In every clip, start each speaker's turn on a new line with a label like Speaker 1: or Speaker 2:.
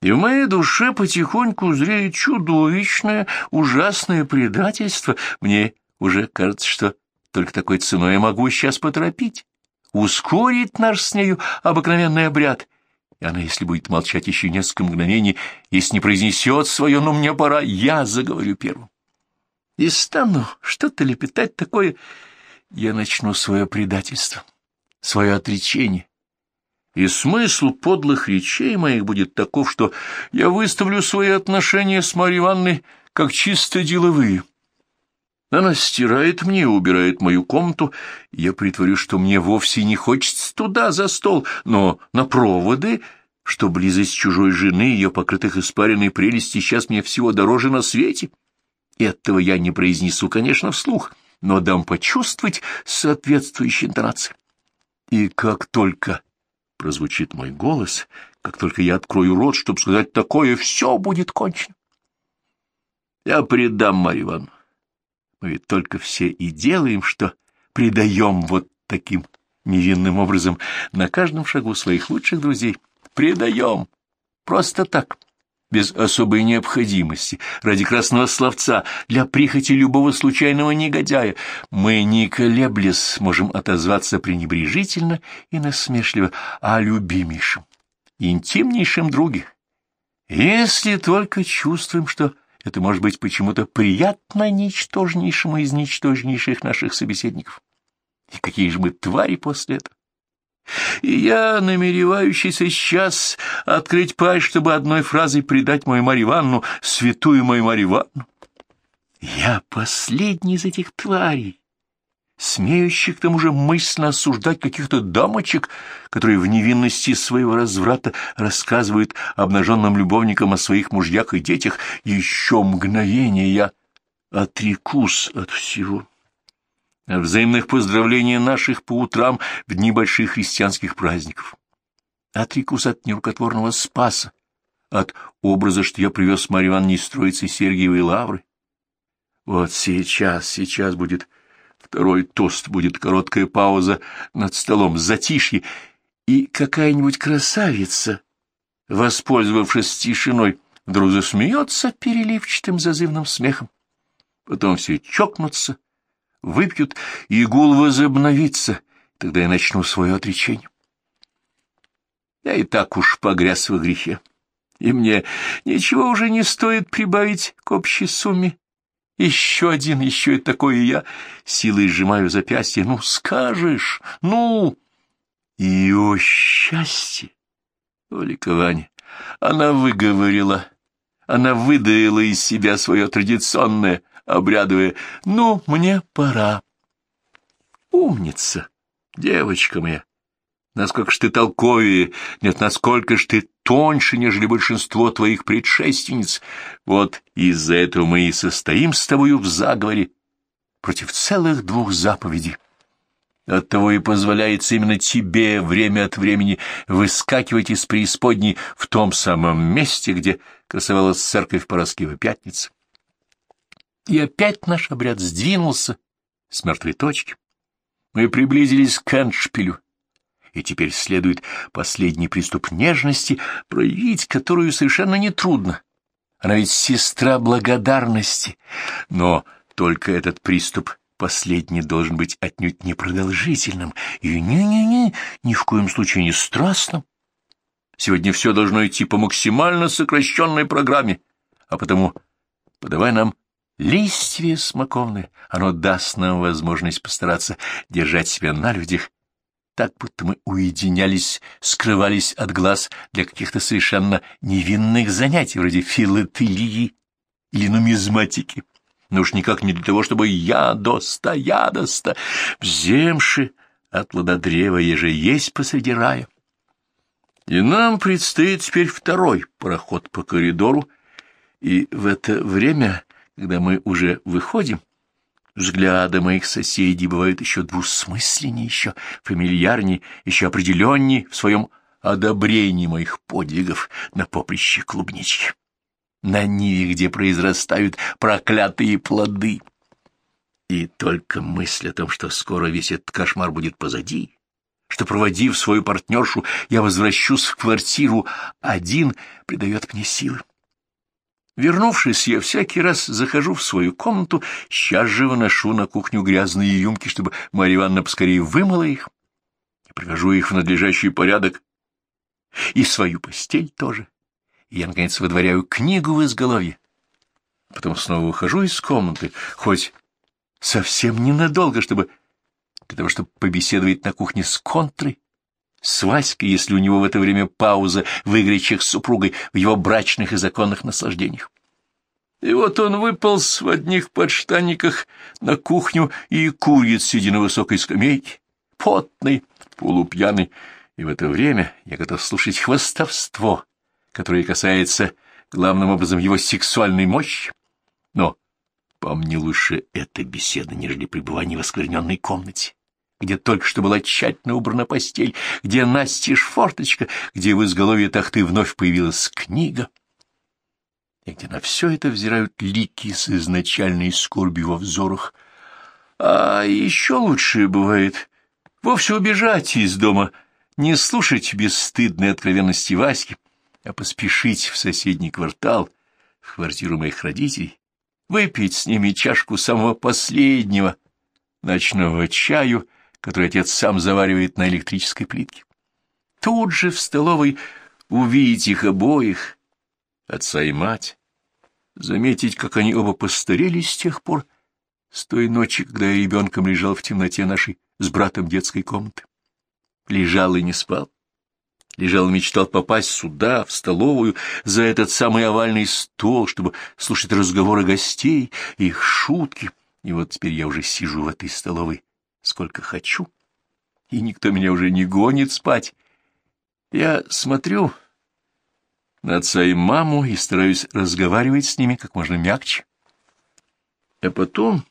Speaker 1: И в моей душе потихоньку зреет чудовищное, ужасное предательство. Мне уже кажется, что только такой ценой я могу сейчас поторопить, ускорить наш с нею обыкновенный обряд. И она, если будет молчать еще несколько мгновений, если не произнесет свое «ну мне пора», я заговорю первым. И стану что-то лепетать такое, я начну свое предательство, свое отречение, и смысл подлых речей моих будет таков, что я выставлю свои отношения с Марьей Ивановной как чисто деловые. Она стирает мне убирает мою комнату, я притворю, что мне вовсе не хочется туда, за стол, но на проводы, что близость чужой жены, ее покрытых испаренной прелести, сейчас мне всего дороже на свете. Этого я не произнесу, конечно, вслух, но дам почувствовать соответствующие интонации. И как только прозвучит мой голос, как только я открою рот, чтобы сказать такое, все будет кончено. Я предам Марью Ивановну. Мы ведь только все и делаем, что предаем вот таким невинным образом на каждом шагу своих лучших друзей. Предаем. Просто так без особой необходимости, ради красного словца, для прихоти любого случайного негодяя, мы, не колеблясь, можем отозваться пренебрежительно и насмешливо о любимейшем, интимнейшем друге. Если только чувствуем, что это может быть почему-то приятно ничтожнейшему из ничтожнейших наших собеседников. И какие же мы твари после этого? И я, намеревающийся сейчас открыть пасть, чтобы одной фразой предать мою Марью Ивановну, святую мою Марью Ивановну, я последний из этих тварей, смеющих к тому же мысленно осуждать каких-то дамочек, которые в невинности своего разврата рассказывают обнаженным любовникам о своих мужьях и детях, еще мгновение я отрекусь от всего взаимных поздравлений наших по утрам в дни больших христианских праздников. Отрекусь от нерукотворного спаса, от образа, что я привез Марью Ивановне из Троицы Сергиевой Лавры. Вот сейчас, сейчас будет второй тост, будет короткая пауза над столом, затишье, и какая-нибудь красавица, воспользовавшись тишиной, вдруг засмеется переливчатым зазывным смехом. Потом все чокнутся, выпьют, и гул возобновится, тогда я начну свое отречение. Я и так уж погряз во грехе, и мне ничего уже не стоит прибавить к общей сумме. Еще один, еще и такой, и я силой сжимаю запястье. Ну, скажешь, ну! И, о счастье, о ликование! Она выговорила, она выдаила из себя свое традиционное обрядовая «Ну, мне пора». Умница, девочка моя! Насколько ж ты толковее, нет, насколько ж ты тоньше, нежели большинство твоих предшественниц. Вот из-за этого мы и состоим с тобою в заговоре против целых двух заповедей. Оттого и позволяется именно тебе время от времени выскакивать из преисподней в том самом месте, где красовалась церковь Пороскива Пятницы. И опять наш обряд сдвинулся с мертвой точки. Мы приблизились к Эншпилю, и теперь следует последний приступ нежности, проявить которую совершенно нетрудно. Она ведь сестра благодарности, но только этот приступ последний должен быть отнюдь непродолжительным и не-не-не, ни в коем случае не страстным. Сегодня все должно идти по максимально сокращенной программе, а потому подавай нам Листья смоковные, оно даст нам возможность постараться держать себя на людях, так будто мы уединялись, скрывались от глаз для каких-то совершенно невинных занятий, вроде филателии или нумизматики. Но уж никак не для того, чтобы ядоста, ядоста, вземши от плододрева, еже есть посреди рая. И нам предстоит теперь второй проход по коридору, и в это время когда мы уже выходим, взгляды моих соседей бывают еще двусмысленнее, еще фамильярнее, еще определеннее в своем одобрении моих подвигов на поприще клубнички, на ниве, где произрастают проклятые плоды. И только мысль о том, что скоро весь этот кошмар будет позади, что, проводив свою партнершу, я возвращусь в квартиру один, придает мне силы. Вернувшись, я всякий раз захожу в свою комнату, сейчас же выношу на кухню грязные юмки, чтобы Марья Ивановна поскорее вымыла их. и привожу их в надлежащий порядок. И свою постель тоже. И я, наконец, выдворяю книгу в изголовье. Потом снова выхожу из комнаты, хоть совсем ненадолго, чтобы для того, чтобы побеседовать на кухне с контрой, с Васькой, если у него в это время пауза в игричах с супругой в его брачных и законных наслаждениях. И вот он выполз в одних подштанниках на кухню и курит, сидя на высокой скамейке, потный, полупьяный, и в это время я готов слушать хвостовство, которое касается главным образом его сексуальной мощи. Но по мне лучше эта беседа, нежели пребывание в оскверненной комнате где только что была тщательно убрана постель, где настежь форточка, где в изголовье тахты вновь появилась книга, и где на все это взирают лики с изначальной скорбью во взорах. А еще лучше бывает вовсе убежать из дома, не слушать бесстыдной откровенности Васьки, а поспешить в соседний квартал, в квартиру моих родителей, выпить с ними чашку самого последнего ночного чаю который отец сам заваривает на электрической плитке. Тут же в столовой увидеть их обоих, отца и мать, заметить, как они оба постарели с тех пор, с той ночи, когда я ребенком лежал в темноте нашей с братом детской комнаты. Лежал и не спал. Лежал и мечтал попасть сюда, в столовую, за этот самый овальный стол, чтобы слушать разговоры гостей, их шутки. И вот теперь я уже сижу в этой столовой сколько хочу, и никто меня уже не гонит спать. Я смотрю на отца и маму и стараюсь разговаривать с ними как можно мягче. А потом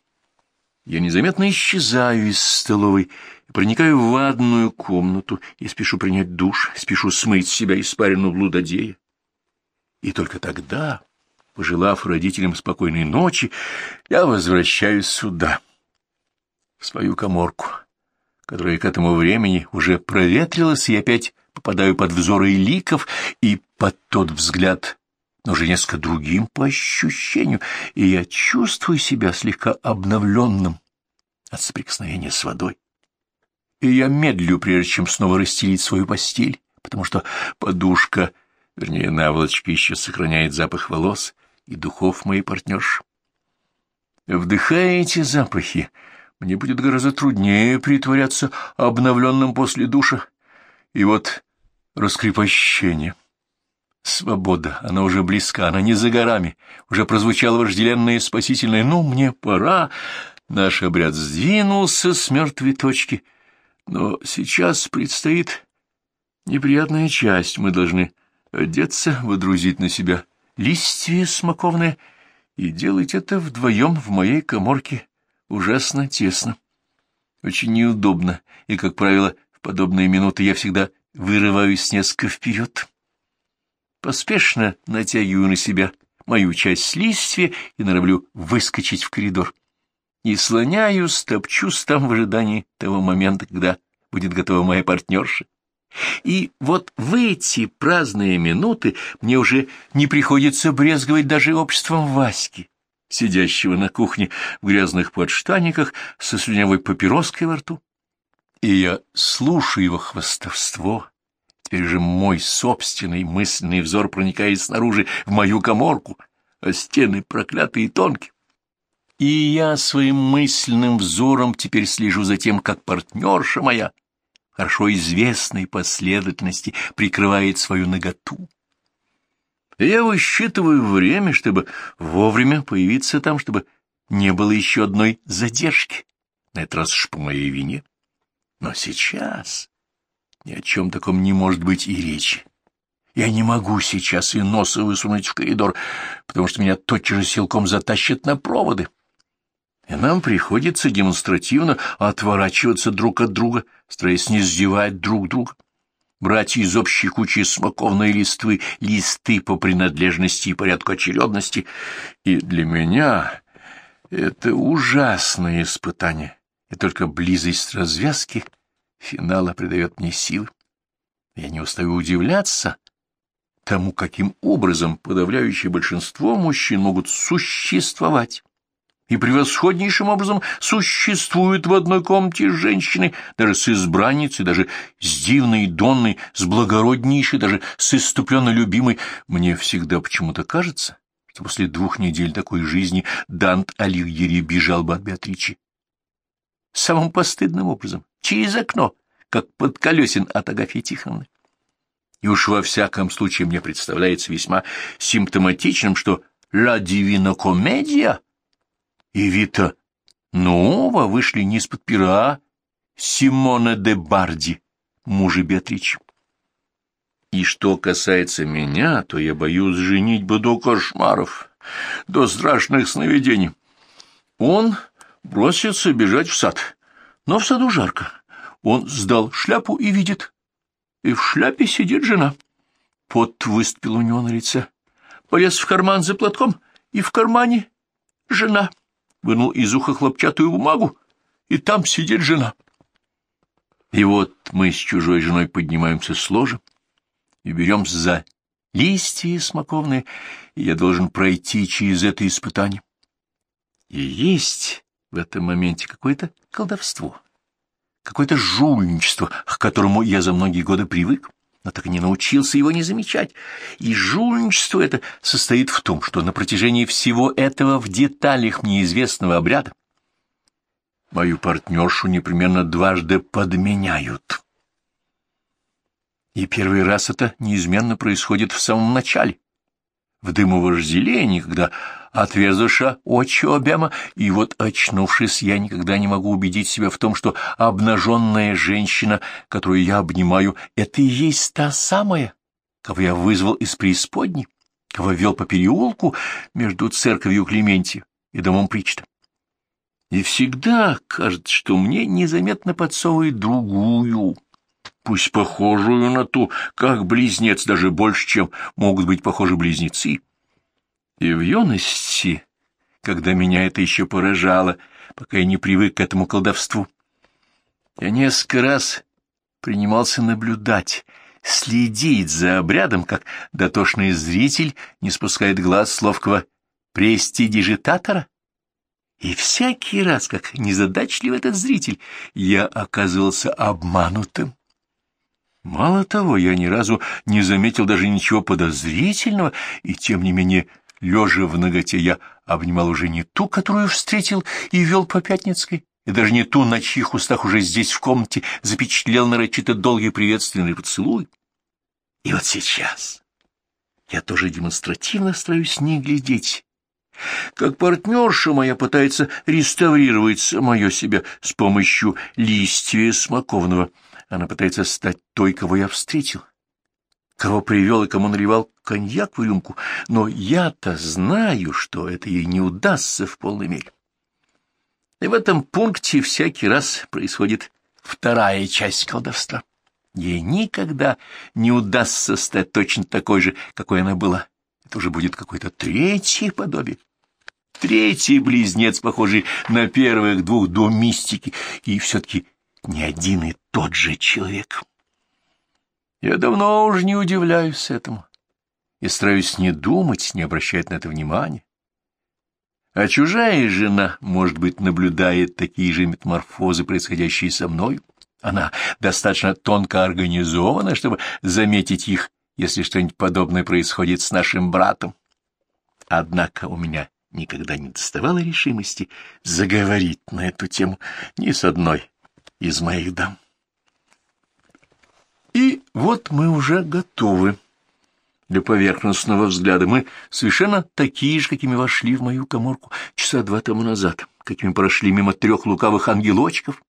Speaker 1: я незаметно исчезаю из столовой проникаю в ванную комнату и спешу принять душ, спешу смыть с себя испарину блудодея. И только тогда, пожелав родителям спокойной ночи, я возвращаюсь сюда свою коморку, которая к этому времени уже проветрилась, и опять попадаю под взоры ликов и под тот взгляд, но уже несколько другим по ощущению, и я чувствую себя слегка обновленным от соприкосновения с водой. И я медлю, прежде чем снова расстелить свою постель, потому что подушка, вернее, наволочка еще сохраняет запах волос и духов моей партнерши. Вдыхая эти запахи, мне будет гораздо труднее притворяться обновленным после душа. И вот раскрепощение. Свобода, она уже близка, она не за горами. Уже прозвучало вожделенное и спасительное «Ну, мне пора». Наш обряд сдвинулся с мертвой точки. Но сейчас предстоит неприятная часть. Мы должны одеться, водрузить на себя листья смоковные и делать это вдвоем в моей коморке ужасно тесно. Очень неудобно, и, как правило, в подобные минуты я всегда вырываюсь несколько вперед. Поспешно натягиваю на себя мою часть листья и норовлю выскочить в коридор. И слоняюсь, топчусь там в ожидании того момента, когда будет готова моя партнерша. И вот в эти праздные минуты мне уже не приходится брезговать даже обществом Васьки сидящего на кухне в грязных подштаниках со слюнявой папироской во рту. И я слушаю его хвостовство. Теперь же мой собственный мысленный взор проникает снаружи в мою коморку, а стены проклятые и тонкие. И я своим мысленным взором теперь слежу за тем, как партнерша моя, хорошо известной последовательности, прикрывает свою наготу. Я высчитываю время, чтобы вовремя появиться там, чтобы не было еще одной задержки, на этот раз уж по моей вине. Но сейчас ни о чем таком не может быть и речи. Я не могу сейчас и носа высунуть в коридор, потому что меня тотчас же силком затащат на проводы. И нам приходится демонстративно отворачиваться друг от друга, стараясь не сдевать друг друга брать из общей кучи смоковной листвы листы по принадлежности и порядку очередности, и для меня это ужасное испытание, и только близость развязки финала придает мне силы. Я не устаю удивляться тому, каким образом подавляющее большинство мужчин могут существовать и превосходнейшим образом существуют в одной комнате с женщиной, даже с избранницей, даже с дивной Донной, с благороднейшей, даже с иступленно любимой. Мне всегда почему-то кажется, что после двух недель такой жизни Дант Алигьери бежал бы от Беатричи. Самым постыдным образом, через окно, как под колесен от Агафьи Тихоновны. И уж во всяком случае мне представляется весьма симптоматичным, что «Ла Дивина Комедия» и Вита Нова вышли не из-под пера Симона де Барди, мужа Беатричи. И что касается меня, то я боюсь женить бы до кошмаров, до страшных сновидений. Он бросится бежать в сад, но в саду жарко. Он сдал шляпу и видит, и в шляпе сидит жена. Пот выступил у него на лице. Полез в карман за платком, и в кармане жена. Вынул из уха хлопчатую бумагу, и там сидит жена. И вот мы с чужой женой поднимаемся с ложа, и беремся за листья смоковные, и я должен пройти через это испытание. И есть в этом моменте какое-то колдовство, какое-то жульничество, к которому я за многие годы привык, но так и не научился его не замечать. И жульничество это состоит в том, что на протяжении всего этого в деталях мне известного обряда мою партнершу непременно дважды подменяют. И первый раз это неизменно происходит в самом начале, в дыму вожделения, когда отверзуша очи обема, и вот, очнувшись, я никогда не могу убедить себя в том, что обнаженная женщина, которую я обнимаю, это и есть та самая, кого я вызвал из преисподней, кого вел по переулку между церковью Клементия и домом Причта. И всегда кажется, что мне незаметно подсовывает другую, пусть похожую на ту, как близнец, даже больше, чем могут быть похожи близнецы. И в юности, когда меня это еще поражало, пока я не привык к этому колдовству, я несколько раз принимался наблюдать, следить за обрядом, как дотошный зритель не спускает глаз с ловкого престидижитатора. И всякий раз, как незадачливый этот зритель, я оказывался обманутым. Мало того, я ни разу не заметил даже ничего подозрительного, и тем не менее, лежа в ноготе, я обнимал уже не ту, которую встретил и вел по Пятницкой, и даже не ту, на чьих устах уже здесь в комнате запечатлел нарочито долгий приветственный поцелуй. И вот сейчас я тоже демонстративно стараюсь не глядеть, как партнерша моя пытается реставрировать самое себя с помощью листья смоковного — она пытается стать той, кого я встретил, кого привел и кому наливал коньяк в рюмку, но я-то знаю, что это ей не удастся в полной мере. И в этом пункте всякий раз происходит вторая часть колдовства. Ей никогда не удастся стать точно такой же, какой она была. Это уже будет какое-то третье подобие. Третий близнец, похожий на первых двух до мистики, и все-таки не один и тот же человек. Я давно уже не удивляюсь этому и стараюсь не думать, не обращать на это внимания. А чужая жена, может быть, наблюдает такие же метаморфозы, происходящие со мной. Она достаточно тонко организована, чтобы заметить их, если что-нибудь подобное происходит с нашим братом. Однако у меня никогда не доставало решимости заговорить на эту тему ни с одной из моих дам. И вот мы уже готовы для поверхностного взгляда. Мы совершенно такие же, какими вошли в мою коморку часа два тому назад, какими прошли мимо трех лукавых ангелочков,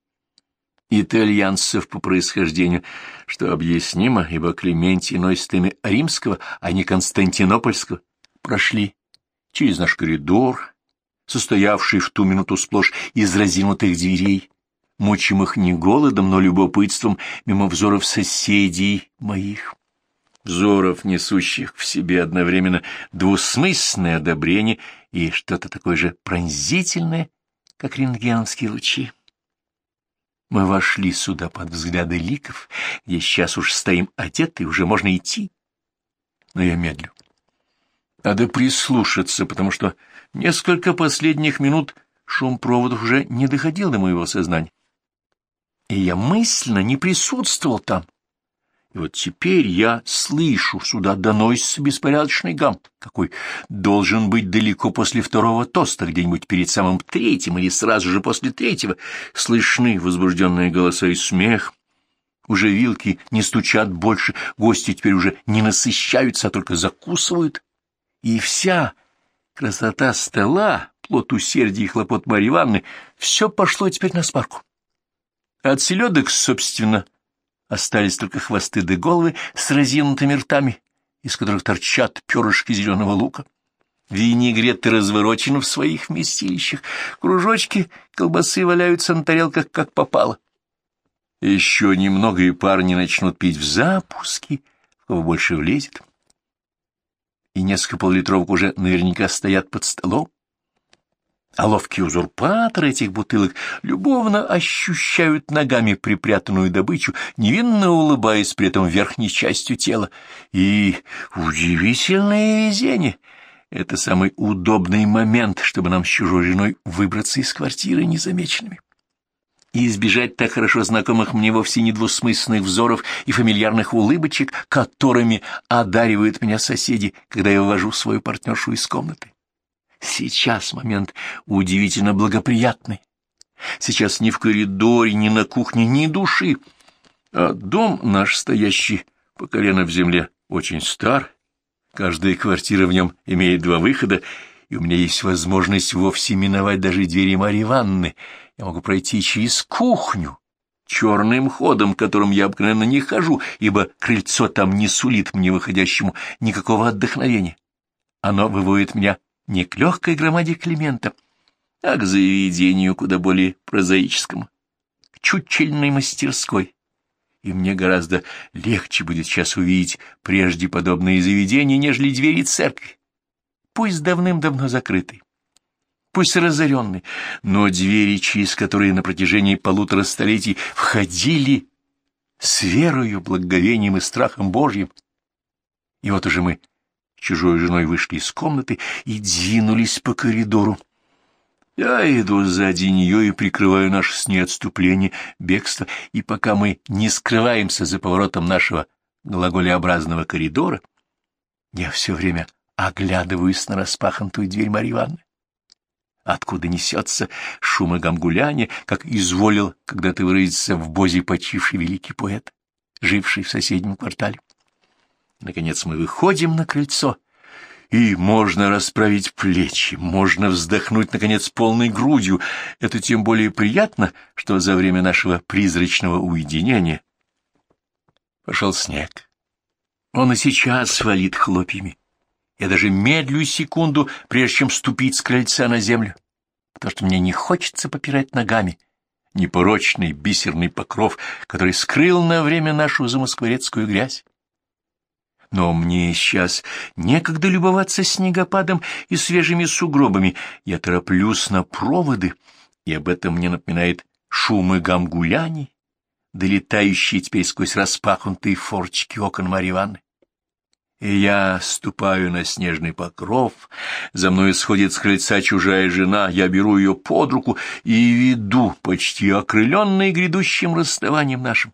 Speaker 1: итальянцев по происхождению, что объяснимо, ибо Клементий носит имя римского, а не константинопольского, прошли через наш коридор, состоявший в ту минуту сплошь из разинутых дверей, мучимых не голодом, но любопытством мимо взоров соседей моих. Взоров, несущих в себе одновременно двусмысленное одобрение и что-то такое же пронзительное, как рентгеновские лучи. Мы вошли сюда под взгляды ликов, где сейчас уж стоим одеты, уже можно идти. Но я медлю. Надо прислушаться, потому что несколько последних минут шум проводов уже не доходил до моего сознания. И я мысленно не присутствовал там. И вот теперь я слышу, сюда доносится беспорядочный гам, какой должен быть далеко после второго тоста, где-нибудь перед самым третьим или сразу же после третьего. Слышны возбужденные голоса и смех. Уже вилки не стучат больше, гости теперь уже не насыщаются, а только закусывают. И вся красота стола, плод усердия и хлопот Марьи Ивановны, все пошло теперь на спарку. От селедок, собственно, — Остались только хвосты да головы с разинутыми ртами, из которых торчат перышки зеленого лука. Винегреты разворочены в своих вместилищах, кружочки колбасы валяются на тарелках, как попало. Еще немного, и парни начнут пить в запуске, в кого больше влезет. И несколько поллитровок уже наверняка стоят под столом а ловкие узурпаторы этих бутылок любовно ощущают ногами припрятанную добычу, невинно улыбаясь при этом верхней частью тела. И удивительное везение! Это самый удобный момент, чтобы нам с чужой женой выбраться из квартиры незамеченными. И избежать так хорошо знакомых мне вовсе недвусмысленных взоров и фамильярных улыбочек, которыми одаривают меня соседи, когда я вывожу свою партнершу из комнаты. Сейчас момент удивительно благоприятный. Сейчас ни в коридоре, ни на кухне, ни души. А дом наш, стоящий по колено в земле, очень стар. Каждая квартира в нем имеет два выхода, и у меня есть возможность вовсе миновать даже двери Марьи Ивановны. Я могу пройти через кухню, черным ходом, которым я обыкновенно не хожу, ибо крыльцо там не сулит мне выходящему никакого отдохновения. Оно выводит меня не к легкой громаде Климента, а к заведению куда более прозаическому, к чучельной мастерской. И мне гораздо легче будет сейчас увидеть прежде подобные заведения, нежели двери церкви, пусть давным-давно закрытой, пусть разоренной, но двери, через которые на протяжении полутора столетий входили с верою, благоговением и страхом Божьим. И вот уже мы чужой женой вышли из комнаты и двинулись по коридору. Я иду сзади нее и прикрываю наше с ней отступление, бегство, и пока мы не скрываемся за поворотом нашего глаголеобразного коридора, я все время оглядываюсь на распахнутую дверь Марьи Ивановны. Откуда несется шум и гамгуляния, как изволил когда-то выразиться в бозе почивший великий поэт, живший в соседнем квартале. Наконец мы выходим на крыльцо, и можно расправить плечи, можно вздохнуть, наконец, полной грудью. Это тем более приятно, что за время нашего призрачного уединения пошел снег. Он и сейчас валит хлопьями. Я даже медлю секунду, прежде чем ступить с крыльца на землю, потому что мне не хочется попирать ногами непорочный бисерный покров, который скрыл на время нашу замоскворецкую грязь. Но мне сейчас некогда любоваться снегопадом и свежими сугробами. Я тороплюсь на проводы, и об этом мне напоминает шумы гамгуляний, долетающие теперь сквозь распахнутые форчики окон Марьи. И я ступаю на снежный покров, за мной сходит с крыльца чужая жена, я беру ее под руку и веду, почти окрыленный грядущим расставанием нашим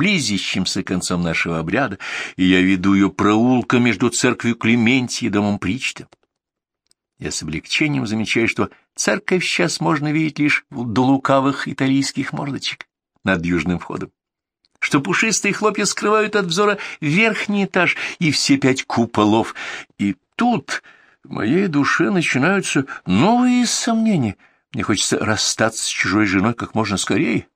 Speaker 1: близящимся концом нашего обряда, и я веду ее проулка между церковью Клементии и домом Причта. Я с облегчением замечаю, что церковь сейчас можно видеть лишь до лукавых итальянских мордочек над южным входом, что пушистые хлопья скрывают от взора верхний этаж и все пять куполов, и тут в моей душе начинаются новые сомнения. Мне хочется расстаться с чужой женой как можно скорее,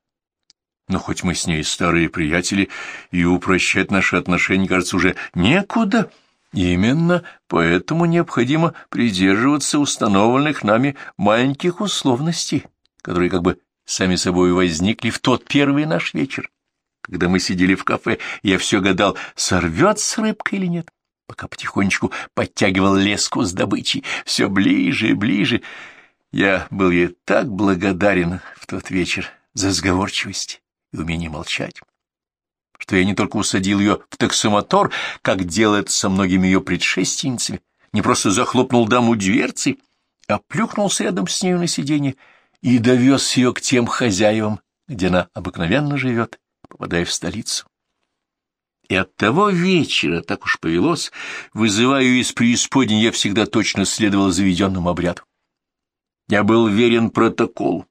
Speaker 1: но хоть мы с ней старые приятели, и упрощать наши отношения, кажется, уже некуда. Именно поэтому необходимо придерживаться установленных нами маленьких условностей, которые как бы сами собой возникли в тот первый наш вечер, когда мы сидели в кафе, я все гадал, сорвется рыбка или нет, пока потихонечку подтягивал леску с добычей, все ближе и ближе. Я был ей так благодарен в тот вечер за сговорчивость и умение молчать, что я не только усадил ее в таксомотор, как делал это со многими ее предшественницами, не просто захлопнул даму дверцы, а плюхнулся рядом с нею на сиденье и довез ее к тем хозяевам, где она обыкновенно живет, попадая в столицу. И от того вечера, так уж повелось, вызываю из преисподней, я всегда точно следовал заведенному обряду. Я был верен протоколу.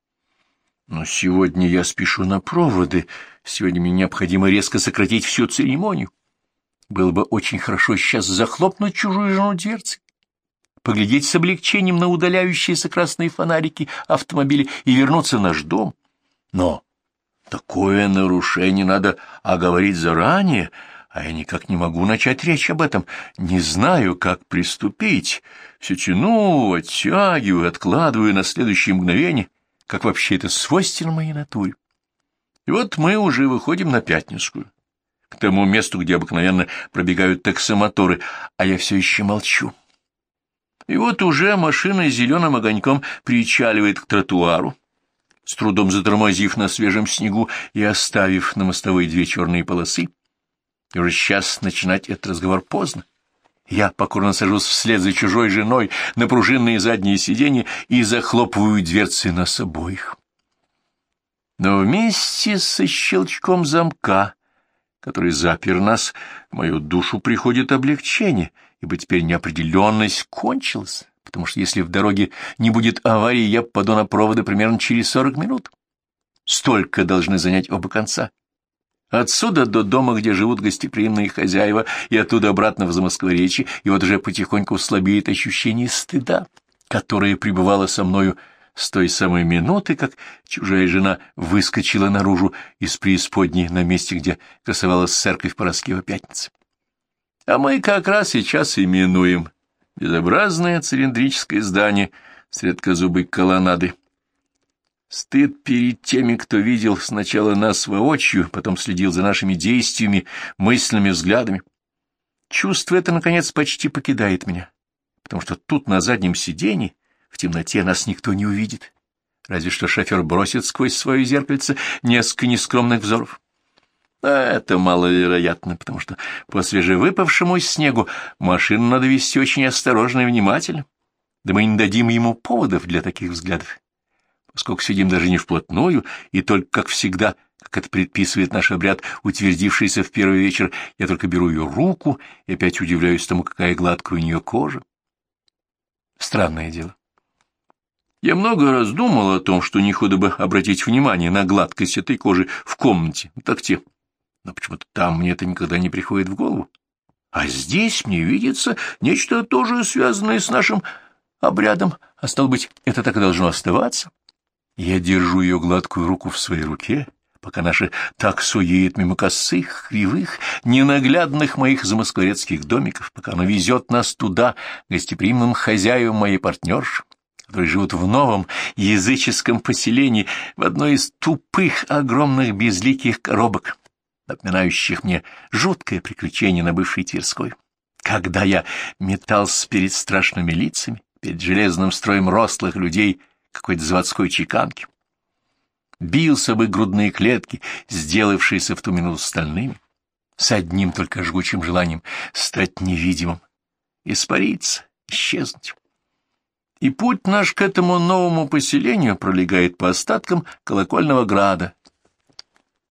Speaker 1: Но сегодня я спешу на проводы, сегодня мне необходимо резко сократить всю церемонию. Было бы очень хорошо сейчас захлопнуть чужую жену дверцы, поглядеть с облегчением на удаляющиеся красные фонарики автомобиля и вернуться в наш дом. Но такое нарушение надо оговорить заранее, а я никак не могу начать речь об этом, не знаю, как приступить. Все тяну, оттягиваю, откладываю на следующее мгновение, как вообще это свойственно моей натуре. И вот мы уже выходим на Пятницкую, к тому месту, где обыкновенно пробегают таксомоторы, а я все еще молчу. И вот уже машина с зеленым огоньком причаливает к тротуару, с трудом затормозив на свежем снегу и оставив на мостовой две черные полосы. И уже сейчас начинать этот разговор поздно. Я покорно сажусь вслед за чужой женой на пружинные задние сиденья и захлопываю дверцы нас обоих. Но вместе со щелчком замка, который запер нас, в мою душу приходит облегчение, ибо теперь неопределенность кончилась, потому что если в дороге не будет аварии, я попаду на проводы примерно через сорок минут. Столько должны занять оба конца. Отсюда до дома, где живут гостеприимные хозяева, и оттуда обратно в Замоскворечье, и вот уже потихоньку слабеет ощущение стыда, которое пребывало со мною с той самой минуты, как чужая жена выскочила наружу из преисподней на месте, где красовалась церковь Пороскева Пятницы. А мы как раз сейчас именуем безобразное цилиндрическое здание с редкозубой колоннадой. Стыд перед теми, кто видел сначала нас воочию, потом следил за нашими действиями, мысленными взглядами. Чувство это, наконец, почти покидает меня, потому что тут, на заднем сиденье, в темноте нас никто не увидит, разве что шофер бросит сквозь свое зеркальце несколько нескромных взоров. А это маловероятно, потому что по свежевыпавшему снегу машину надо вести очень осторожно и внимательно, да мы не дадим ему поводов для таких взглядов поскольку сидим даже не вплотную, и только, как всегда, как это предписывает наш обряд, утвердившийся в первый вечер, я только беру ее руку и опять удивляюсь тому, какая гладкая у нее кожа. Странное дело. Я много раз думал о том, что не худо бы обратить внимание на гладкость этой кожи в комнате, в такте. Но почему-то там мне это никогда не приходит в голову. А здесь мне видится нечто тоже связанное с нашим обрядом, а стало быть, это так и должно оставаться. Я держу ее гладкую руку в своей руке, пока наша таксо едет мимо косых, кривых, ненаглядных моих замоскворецких домиков, пока она везет нас туда, гостеприимным хозяевам моей партнерши, которые живут в новом языческом поселении, в одной из тупых, огромных, безликих коробок, напоминающих мне жуткое приключение на бывшей Тверской. Когда я метался перед страшными лицами, перед железным строем рослых людей — какой-то заводской чеканки. Бился бы грудные клетки, сделавшиеся в ту минуту стальными, с одним только жгучим желанием стать невидимым, испариться, исчезнуть. И путь наш к этому новому поселению пролегает по остаткам колокольного града,